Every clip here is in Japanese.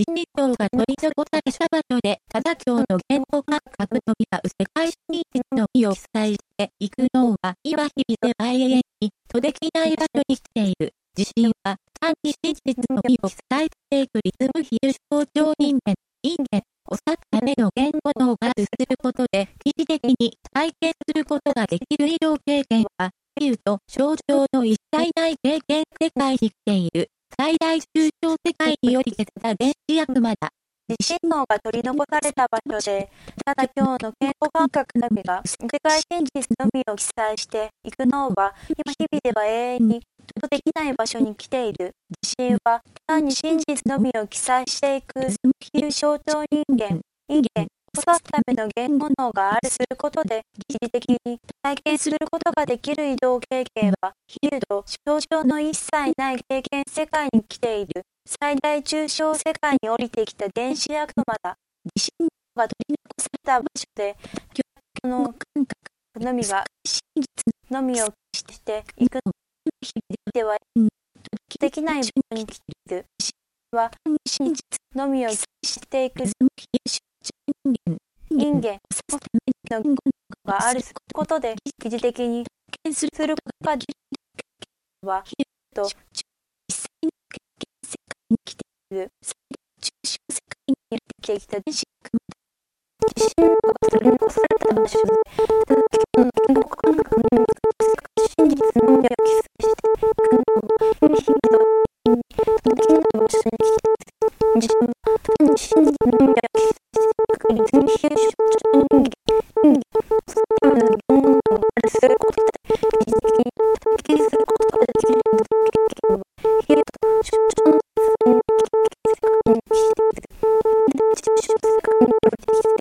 地震動が取り残された場所で、ただ今日の言語感覚のみは世界進出のみを伝えしていくのは、今日々で永遠にとできない場所に来ている。地震は単に真実のみを伝えていくリズム比喩象徴人間、人間、を指すための言語能が図することで、疑似的に体験することができる医療経験は、比喩と症状の一切ない経験世界に来ている。最大抽象世界により消せた原子悪魔だ。地震能が取り残された場所で、ただ今日の言語感覚のみが世界真実のみを記載していくのは、今日々では永遠にとできない場所に来ている。地震は単に真実のみを記載していく、比喩象徴人間、人間、を指すための言語能があるすることで、疑似的に体験することができる移動経験は、比喩と症状の一切ない経験世界に来ている。最大抽象世界に降りてきた電子悪魔だ。地震が取り残された場所で、今日の感覚のみが真実のみをしていくの。日々では、できない場所に来ている。地震は真実のみをしていく。人間、の言語があることで、疑似的に見することができるは、と、に来ている最中小世界にいるてきた電子地震が取り残された場所で、言語感覚の真実のみを記載して、国の日々のできない場所に来ている。自分は真実のみを記載して、国に全比 Thank you.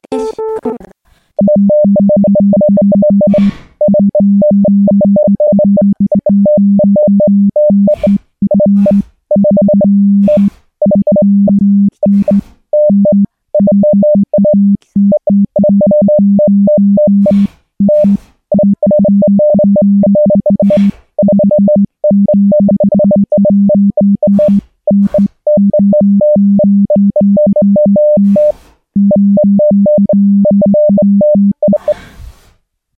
You